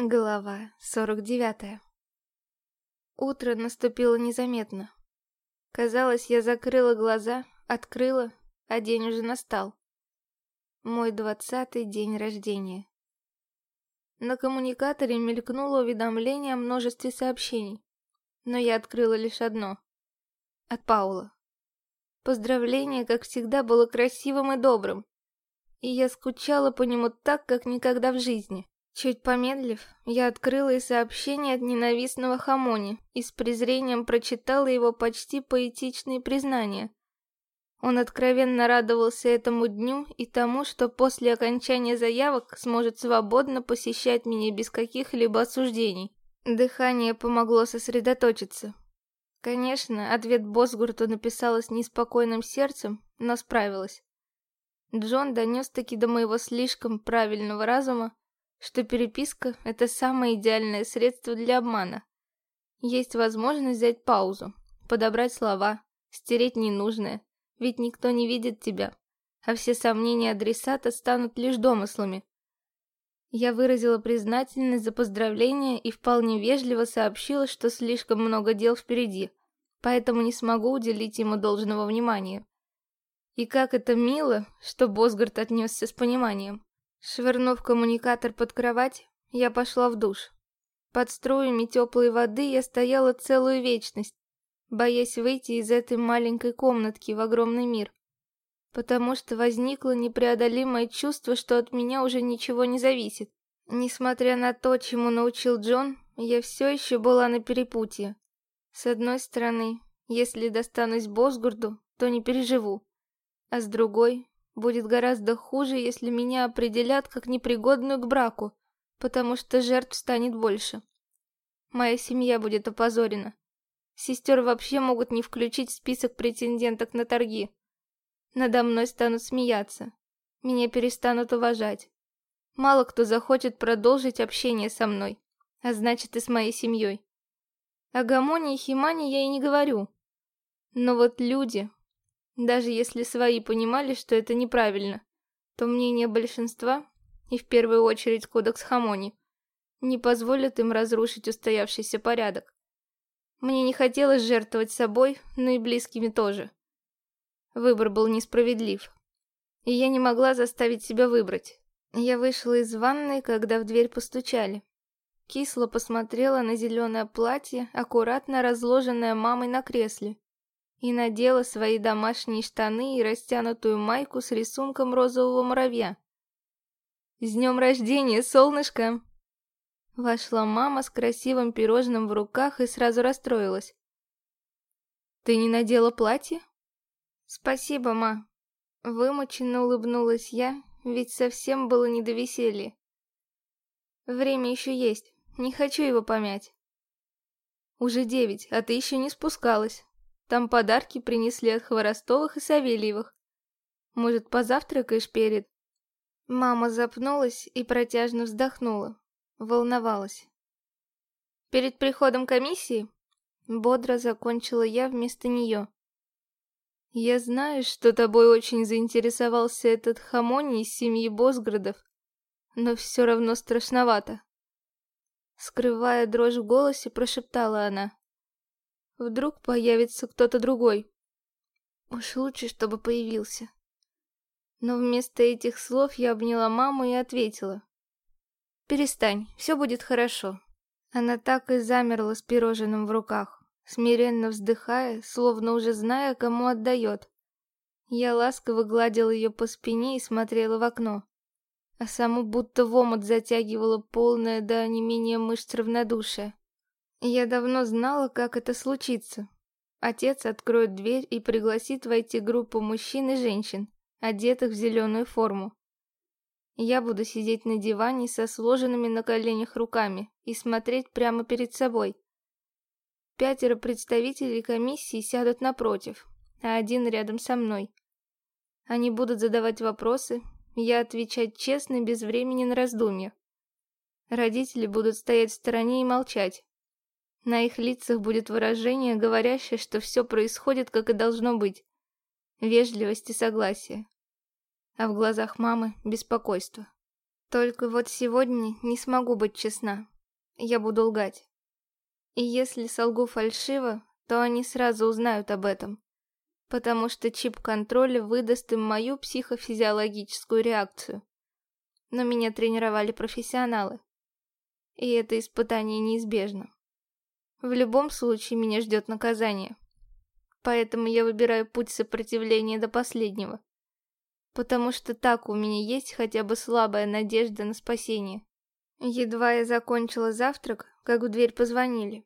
Глава 49 Утро наступило незаметно. Казалось, я закрыла глаза, открыла, а день уже настал. Мой двадцатый день рождения. На коммуникаторе мелькнуло уведомление о множестве сообщений, но я открыла лишь одно. От Паула. Поздравление, как всегда, было красивым и добрым, и я скучала по нему так, как никогда в жизни. Чуть помедлив, я открыла и сообщение от ненавистного Хамони и с презрением прочитала его почти поэтичные признания. Он откровенно радовался этому дню и тому, что после окончания заявок сможет свободно посещать меня без каких-либо осуждений. Дыхание помогло сосредоточиться. Конечно, ответ Босгурту написала с неспокойным сердцем, но справилась. Джон донес-таки до моего слишком правильного разума, что переписка — это самое идеальное средство для обмана. Есть возможность взять паузу, подобрать слова, стереть ненужное, ведь никто не видит тебя, а все сомнения адресата станут лишь домыслами. Я выразила признательность за поздравление и вполне вежливо сообщила, что слишком много дел впереди, поэтому не смогу уделить ему должного внимания. И как это мило, что Босгард отнесся с пониманием. Швырнув коммуникатор под кровать, я пошла в душ. Под струями теплой воды я стояла целую вечность, боясь выйти из этой маленькой комнатки в огромный мир. Потому что возникло непреодолимое чувство, что от меня уже ничего не зависит. Несмотря на то, чему научил Джон, я все еще была на перепутье. С одной стороны, если достанусь Босгурду, то не переживу. А с другой, Будет гораздо хуже, если меня определят как непригодную к браку, потому что жертв станет больше. Моя семья будет опозорена. Сестер вообще могут не включить в список претенденток на торги. Надо мной станут смеяться. Меня перестанут уважать. Мало кто захочет продолжить общение со мной, а значит и с моей семьей. О Гамоне и Химане я и не говорю. Но вот люди, даже если свои понимали, что это неправильно, то мнение большинства, и в первую очередь кодекс Хамони, не позволит им разрушить устоявшийся порядок. Мне не хотелось жертвовать собой, но и близкими тоже. Выбор был несправедлив. И я не могла заставить себя выбрать. Я вышла из ванной, когда в дверь постучали. Кисло посмотрела на зеленое платье, аккуратно разложенное мамой на кресле, и надела свои домашние штаны и растянутую майку с рисунком розового муравья. «С днем рождения, солнышко!» Вошла мама с красивым пирожным в руках и сразу расстроилась. «Ты не надела платье?» «Спасибо, ма!» Вымученно улыбнулась я, ведь совсем было не до веселья. «Время еще есть, не хочу его помять». «Уже девять, а ты еще не спускалась», там подарки принесли от Хворостовых и Савельевых. Может, позавтракаешь перед?» Мама запнулась и протяжно вздохнула. Волновалась. «Перед приходом комиссии?» Бодро закончила я вместо нее. «Я знаю, что тобой очень заинтересовался этот хамони из семьи Босградов, но все равно страшновато». Скрывая дрожь в голосе, прошептала она. Вдруг появится кто-то другой. Уж лучше, чтобы появился. Но вместо этих слов я обняла маму и ответила. «Перестань, все будет хорошо». Она так и замерла с пирожным в руках, смиренно вздыхая, словно уже зная, кому отдает. Я ласково гладила ее по спине и смотрела в окно, а саму будто в омут затягивала полное до не менее мышц равнодушия. Я давно знала, как это случится. Отец откроет дверь и пригласит войти группу мужчин и женщин, одетых в зеленую форму. Я буду сидеть на диване со сложенными на коленях руками и смотреть прямо перед собой. Пятеро представителей комиссии сядут напротив, а один рядом со мной. Они будут задавать вопросы, я отвечать честно, без времени на раздумья. Родители будут стоять в стороне и молчать, на их лицах будет выражение, говорящее, что все происходит, как и должно быть. Вежливость и согласие. А в глазах мамы беспокойство. Только вот сегодня не смогу быть честна. Я буду лгать. И если солгу фальшиво, то они сразу узнают об этом. Потому что чип контроля выдаст им мою психофизиологическую реакцию. Но меня тренировали профессионалы. И это испытание неизбежно. В любом случае меня ждет наказание. Поэтому я выбираю путь сопротивления до последнего. Потому что так у меня есть хотя бы слабая надежда на спасение. Едва я закончила завтрак, как в дверь позвонили.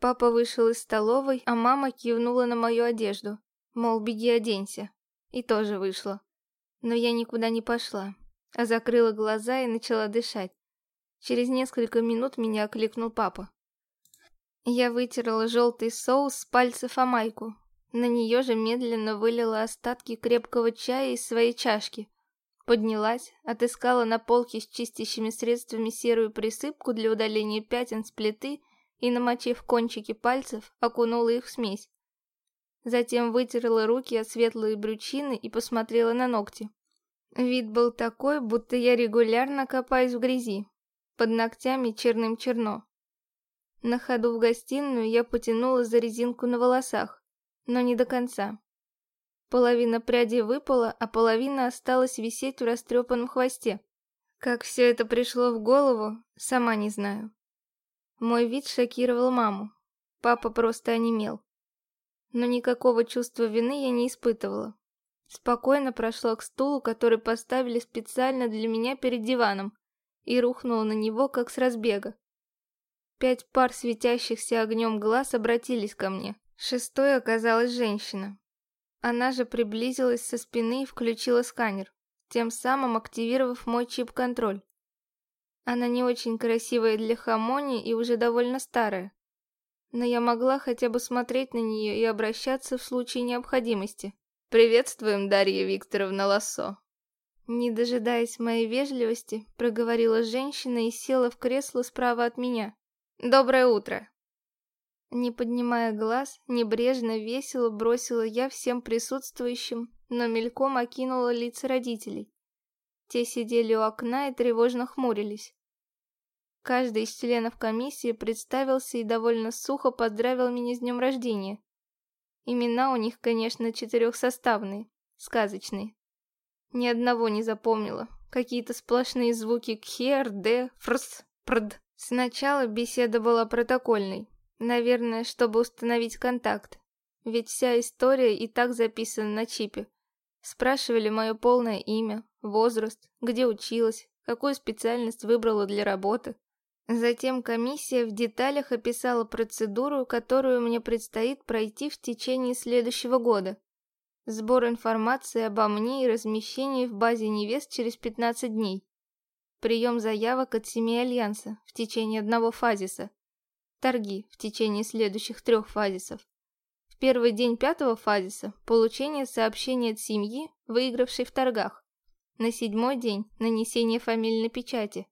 Папа вышел из столовой, а мама кивнула на мою одежду. Мол, беги оденься. И тоже вышла. Но я никуда не пошла, а закрыла глаза и начала дышать. Через несколько минут меня окликнул папа. Я вытерла желтый соус с пальцев о майку. На нее же медленно вылила остатки крепкого чая из своей чашки. Поднялась, отыскала на полке с чистящими средствами серую присыпку для удаления пятен с плиты и, намочив кончики пальцев, окунула их в смесь. Затем вытерла руки от светлые брючины и посмотрела на ногти. Вид был такой, будто я регулярно копаюсь в грязи. Под ногтями черным черно. На ходу в гостиную я потянула за резинку на волосах, но не до конца. Половина прядей выпала, а половина осталась висеть в растрепанном хвосте. Как все это пришло в голову, сама не знаю. Мой вид шокировал маму. Папа просто онемел но никакого чувства вины я не испытывала. Спокойно прошла к стулу, который поставили специально для меня перед диваном, и рухнула на него, как с разбега. Пять пар светящихся огнем глаз обратились ко мне. Шестой оказалась женщина. Она же приблизилась со спины и включила сканер, тем самым активировав мой чип-контроль. Она не очень красивая для хамони и уже довольно старая но я могла хотя бы смотреть на нее и обращаться в случае необходимости. «Приветствуем, Дарья Викторовна Лассо!» Не дожидаясь моей вежливости, проговорила женщина и села в кресло справа от меня. «Доброе утро!» Не поднимая глаз, небрежно, весело бросила я всем присутствующим, но мельком окинула лица родителей. Те сидели у окна и тревожно хмурились. Каждый из членов комиссии представился и довольно сухо поздравил меня с днем рождения. Имена у них, конечно, четырехсоставные, сказочные. Ни одного не запомнила. Какие-то сплошные звуки кхер, д, фрс, прд. Сначала беседа была протокольной. Наверное, чтобы установить контакт. Ведь вся история и так записана на чипе. Спрашивали мое полное имя, возраст, где училась, какую специальность выбрала для работы. Затем комиссия в деталях описала процедуру, которую мне предстоит пройти в течение следующего года. Сбор информации обо мне и размещение в базе невест через 15 дней. Прием заявок от семей Альянса в течение одного фазиса. Торги в течение следующих трех фазисов. В первый день пятого фазиса получение сообщения от семьи, выигравшей в торгах. На седьмой день нанесение фамильной печати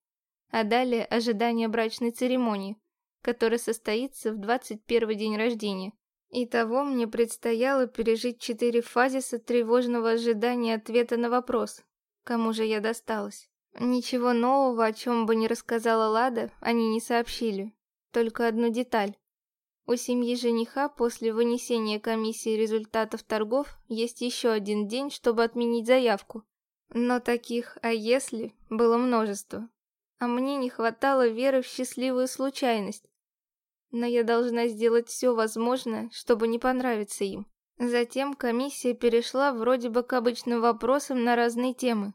а далее ожидание брачной церемонии, которая состоится в 21 день рождения. Итого мне предстояло пережить четыре фазиса тревожного ожидания ответа на вопрос, кому же я досталась. Ничего нового, о чем бы не рассказала Лада, они не сообщили. Только одну деталь. У семьи жениха после вынесения комиссии результатов торгов есть еще один день, чтобы отменить заявку. Но таких «а если» было множество а мне не хватало веры в счастливую случайность. Но я должна сделать все возможное, чтобы не понравиться им. Затем комиссия перешла вроде бы к обычным вопросам на разные темы.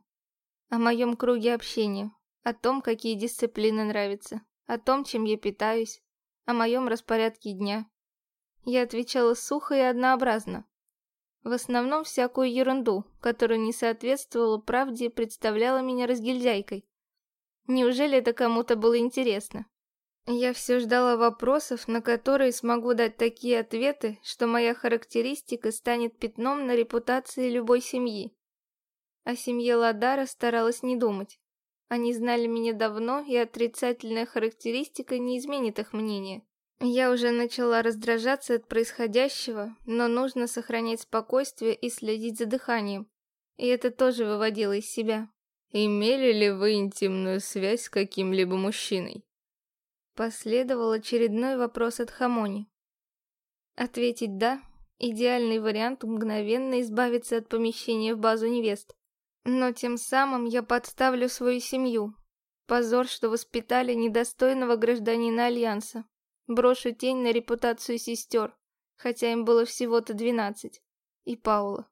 О моем круге общения, о том, какие дисциплины нравятся, о том, чем я питаюсь, о моем распорядке дня. Я отвечала сухо и однообразно. В основном всякую ерунду, которая не соответствовала правде и представляла меня разгильдяйкой. Неужели это кому-то было интересно? Я все ждала вопросов, на которые смогу дать такие ответы, что моя характеристика станет пятном на репутации любой семьи. О семье Ладара старалась не думать. Они знали меня давно, и отрицательная характеристика не изменит их мнение. Я уже начала раздражаться от происходящего, но нужно сохранять спокойствие и следить за дыханием. И это тоже выводило из себя. Имели ли вы интимную связь с каким-либо мужчиной? Последовал очередной вопрос от Хамони. Ответить «да» — идеальный вариант мгновенно избавиться от помещения в базу невест. Но тем самым я подставлю свою семью. Позор, что воспитали недостойного гражданина Альянса. Брошу тень на репутацию сестер, хотя им было всего-то двенадцать. И Паула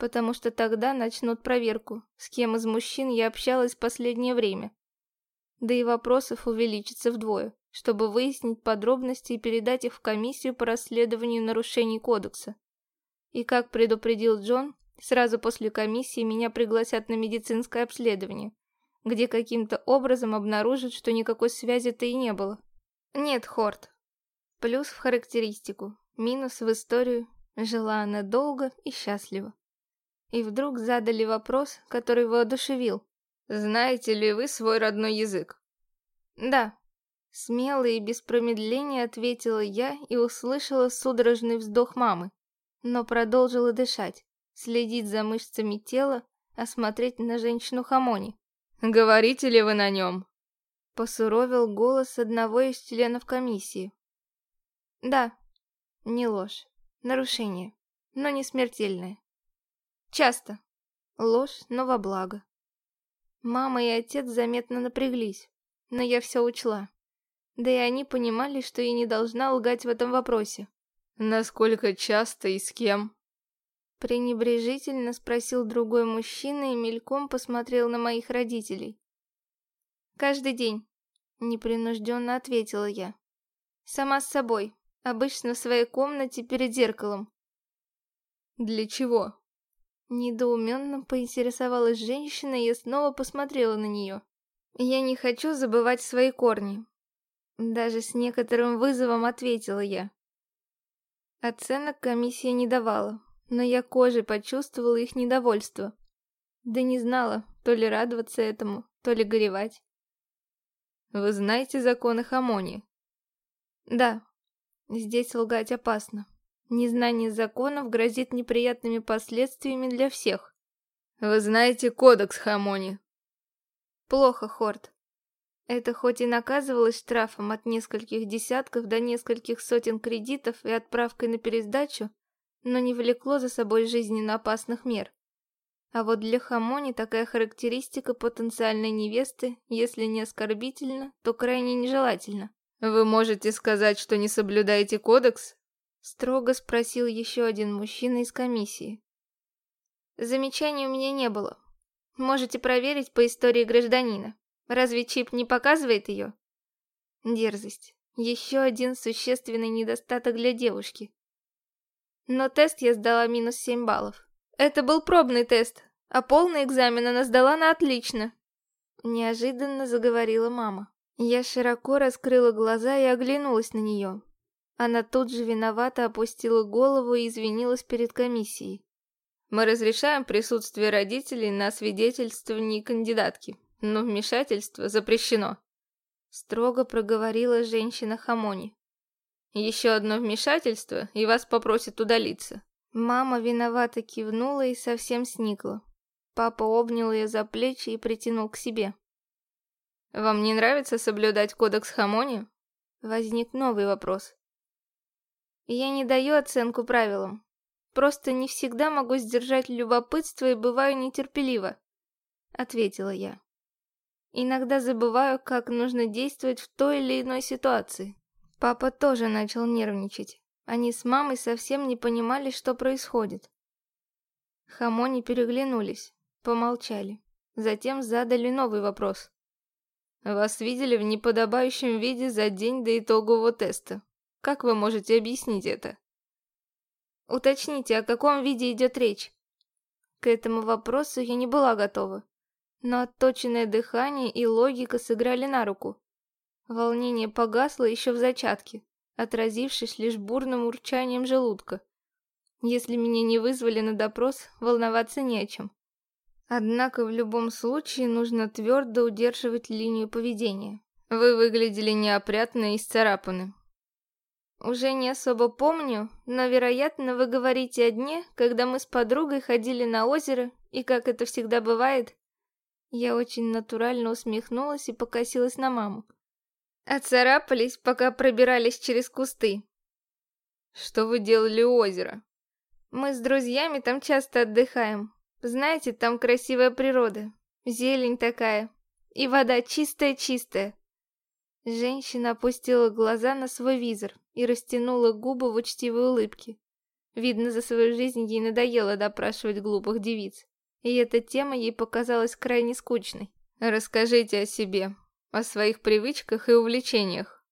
потому что тогда начнут проверку, с кем из мужчин я общалась в последнее время. Да и вопросов увеличится вдвое, чтобы выяснить подробности и передать их в комиссию по расследованию нарушений кодекса. И как предупредил Джон, сразу после комиссии меня пригласят на медицинское обследование, где каким-то образом обнаружат, что никакой связи-то и не было. Нет, Хорт. Плюс в характеристику, минус в историю. Жила она долго и счастливо. И вдруг задали вопрос, который воодушевил. «Знаете ли вы свой родной язык?» «Да». Смело и без промедления ответила я и услышала судорожный вздох мамы. Но продолжила дышать, следить за мышцами тела, осмотреть на женщину Хамони. «Говорите ли вы на нем?» Посуровил голос одного из членов комиссии. «Да, не ложь, нарушение, но не смертельное. Часто. Ложь, но во благо. Мама и отец заметно напряглись, но я все учла. Да и они понимали, что я не должна лгать в этом вопросе. «Насколько часто и с кем?» Пренебрежительно спросил другой мужчина и мельком посмотрел на моих родителей. «Каждый день», — непринужденно ответила я. «Сама с собой, обычно в своей комнате перед зеркалом». «Для чего?» Недоуменно поинтересовалась женщина, и я снова посмотрела на нее. Я не хочу забывать свои корни. Даже с некоторым вызовом ответила я. Оценок комиссия не давала, но я кожей почувствовала их недовольство. Да не знала, то ли радоваться этому, то ли горевать. Вы знаете законы Хамони? Да. Здесь лгать опасно. Незнание законов грозит неприятными последствиями для всех. Вы знаете кодекс Хамони? Плохо, Хорт. Это хоть и наказывалось штрафом от нескольких десятков до нескольких сотен кредитов и отправкой на пересдачу, но не влекло за собой жизненно опасных мер. А вот для Хамони такая характеристика потенциальной невесты, если не оскорбительна, то крайне нежелательна. Вы можете сказать, что не соблюдаете кодекс? Строго спросил еще один мужчина из комиссии. Замечаний у меня не было. Можете проверить по истории гражданина. Разве чип не показывает ее? Дерзость. Еще один существенный недостаток для девушки. Но тест я сдала минус 7 баллов. Это был пробный тест, а полный экзамен она сдала на отлично. Неожиданно заговорила мама. Я широко раскрыла глаза и оглянулась на нее. Она тут же виновато опустила голову и извинилась перед комиссией. «Мы разрешаем присутствие родителей на свидетельствовании кандидатки, но вмешательство запрещено», строго проговорила женщина Хамони. «Еще одно вмешательство, и вас попросят удалиться». Мама виновато кивнула и совсем сникла. Папа обнял ее за плечи и притянул к себе. «Вам не нравится соблюдать кодекс Хамони?» Возник новый вопрос. Я не даю оценку правилам. Просто не всегда могу сдержать любопытство и бываю нетерпелива, ответила я. Иногда забываю, как нужно действовать в той или иной ситуации. Папа тоже начал нервничать. Они с мамой совсем не понимали, что происходит. Хамони переглянулись, помолчали. Затем задали новый вопрос. «Вас видели в неподобающем виде за день до итогового теста. Как вы можете объяснить это? Уточните, о каком виде идет речь. К этому вопросу я не была готова. Но отточенное дыхание и логика сыграли на руку. Волнение погасло еще в зачатке, отразившись лишь бурным урчанием желудка. Если меня не вызвали на допрос, волноваться не о чем. Однако в любом случае нужно твердо удерживать линию поведения. Вы выглядели неопрятно и исцарапаны. Уже не особо помню, но, вероятно, вы говорите о дне, когда мы с подругой ходили на озеро, и, как это всегда бывает, Я очень натурально усмехнулась и покосилась на маму. Отцарапались, пока пробирались через кусты. Что вы делали у озера? Мы с друзьями там часто отдыхаем. Знаете, там красивая природа. Зелень такая. И вода чистая-чистая. Женщина опустила глаза на свой визор и растянула губы в учтивой улыбке. Видно, за свою жизнь ей надоело допрашивать глупых девиц. И эта тема ей показалась крайне скучной. «Расскажите о себе, о своих привычках и увлечениях».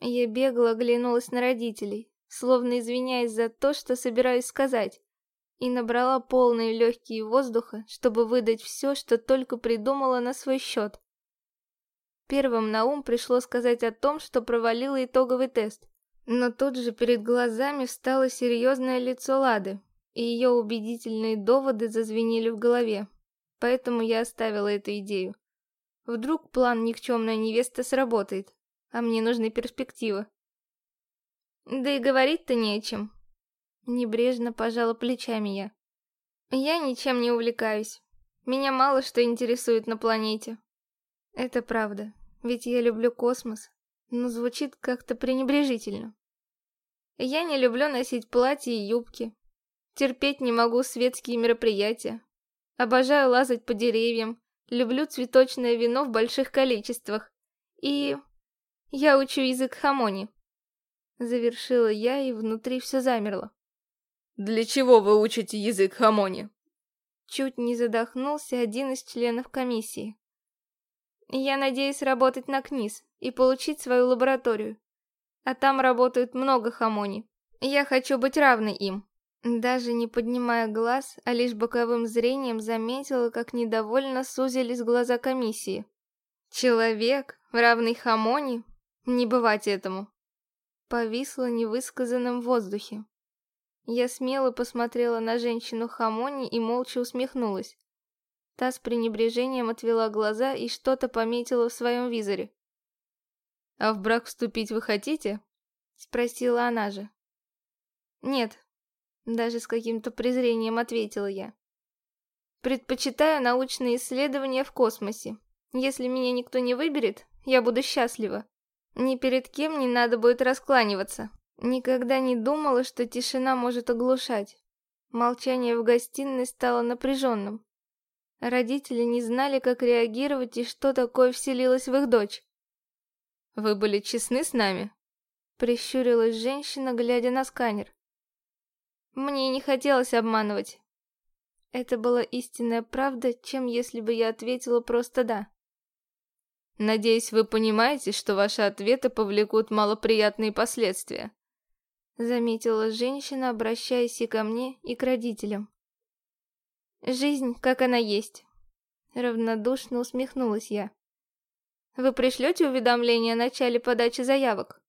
Я бегло оглянулась на родителей, словно извиняясь за то, что собираюсь сказать, и набрала полные легкие воздуха, чтобы выдать все, что только придумала на свой счет. Первым на ум пришло сказать о том, что провалила итоговый тест. Но тут же перед глазами встало серьезное лицо Лады, и ее убедительные доводы зазвенели в голове. Поэтому я оставила эту идею. Вдруг план «Никчемная невеста» сработает, а мне нужны перспективы. Да и говорить-то не о чем. Небрежно пожала плечами я. Я ничем не увлекаюсь. Меня мало что интересует на планете. Это правда, ведь я люблю космос, но звучит как-то пренебрежительно. Я не люблю носить платья и юбки, Терпеть не могу светские мероприятия. Обожаю лазать по деревьям. Люблю цветочное вино в больших количествах. И... я учу язык хамони. Завершила я, и внутри все замерло. «Для чего вы учите язык хамони?» Чуть не задохнулся один из членов комиссии. Я надеюсь работать на КНИС и получить свою лабораторию. А там работают много хамони. Я хочу быть равной им. Даже не поднимая глаз, а лишь боковым зрением заметила, как недовольно сузились глаза комиссии. Человек, равный Хамоне? Не бывать этому. Повисло невысказанным в воздухе. Я смело посмотрела на женщину Хамони и молча усмехнулась. Та с пренебрежением отвела глаза и что-то пометила в своем визоре. «А в брак вступить вы хотите?» Спросила она же. «Нет, даже с каким-то презрением ответила я. Предпочитаю научные исследования в космосе. Если меня никто не выберет, я буду счастлива. Ни перед кем не надо будет раскланиваться. Никогда не думала, что тишина может оглушать. Молчание в гостиной стало напряженным. Родители не знали, как реагировать и что такое вселилось в их дочь. «Вы были честны с нами?» Прищурилась женщина, глядя на сканер. Мне не хотелось обманывать. Это была истинная правда, чем если бы я ответила просто «да». Надеюсь, вы понимаете, что ваши ответы повлекут малоприятные последствия. Заметила женщина, обращаясь и ко мне, и к родителям. Жизнь, как она есть. Равнодушно усмехнулась я. Вы пришлете уведомление о начале подачи заявок?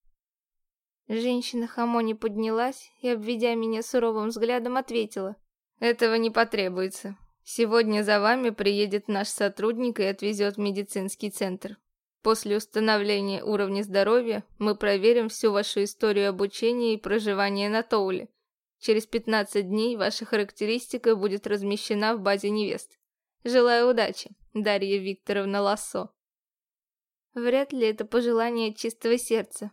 Женщина Хамони поднялась и, обведя меня суровым взглядом, ответила. «Этого не потребуется. Сегодня за вами приедет наш сотрудник и отвезет в медицинский центр. После установления уровня здоровья мы проверим всю вашу историю обучения и проживания на Тоуле. Через 15 дней ваша характеристика будет размещена в базе невест. Желаю удачи, Дарья Викторовна Лассо». Вряд ли это пожелание чистого сердца,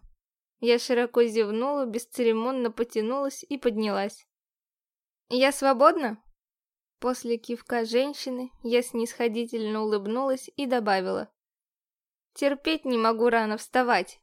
я широко зевнула, бесцеремонно потянулась и поднялась. «Я свободна?» После кивка женщины я снисходительно улыбнулась и добавила. «Терпеть не могу рано вставать.